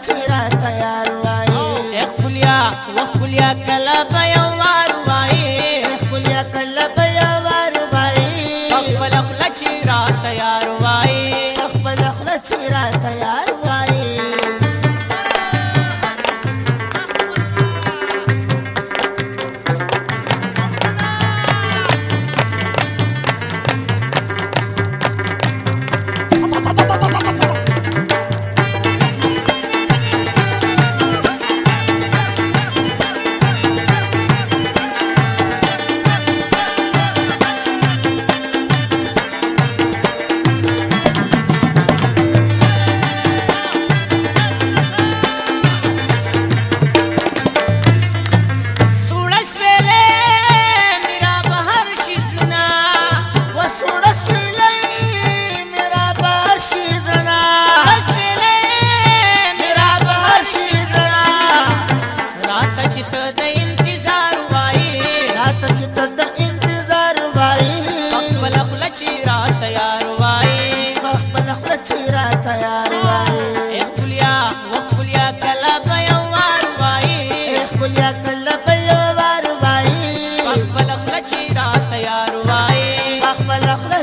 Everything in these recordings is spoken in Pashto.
cira ta yara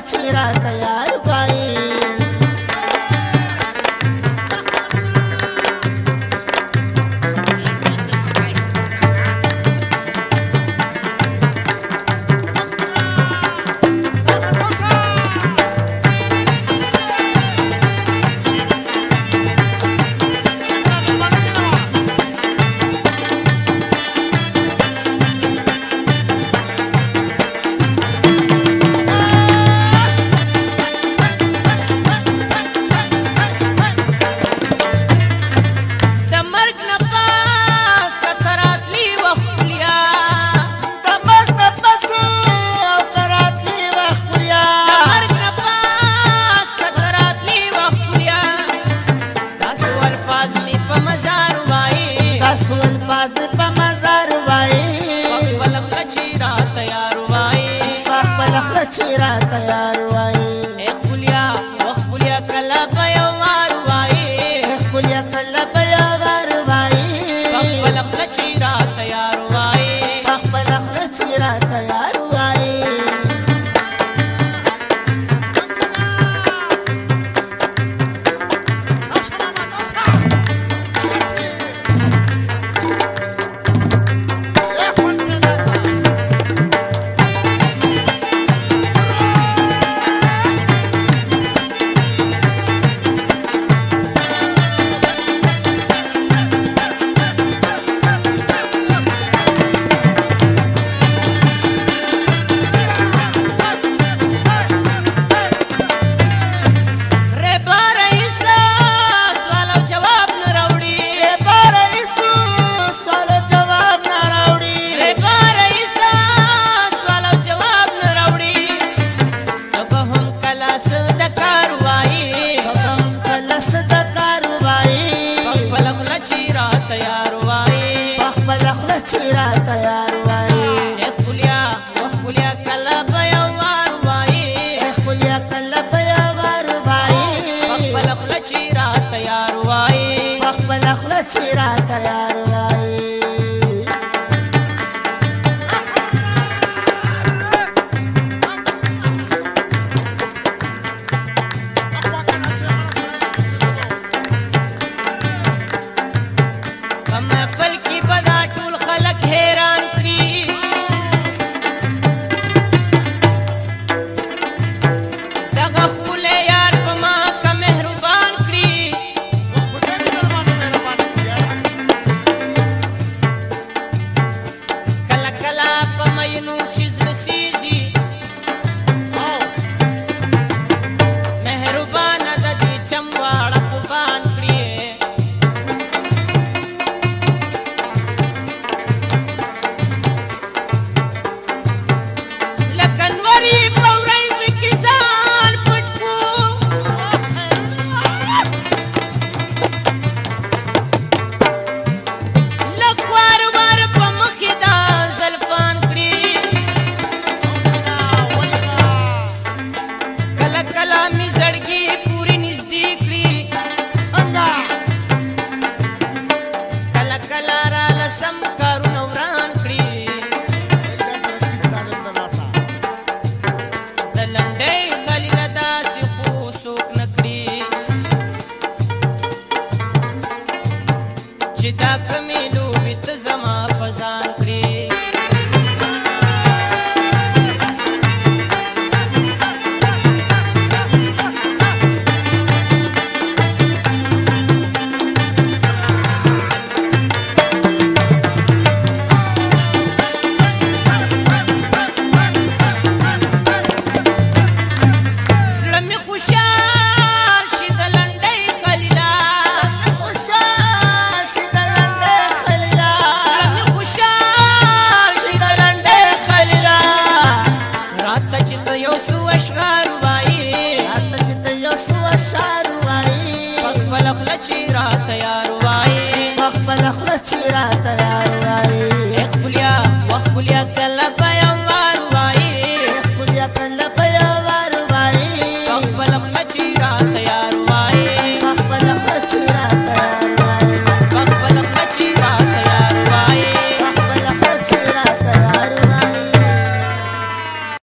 ce raka ya yi چې را تیار kira ta yaro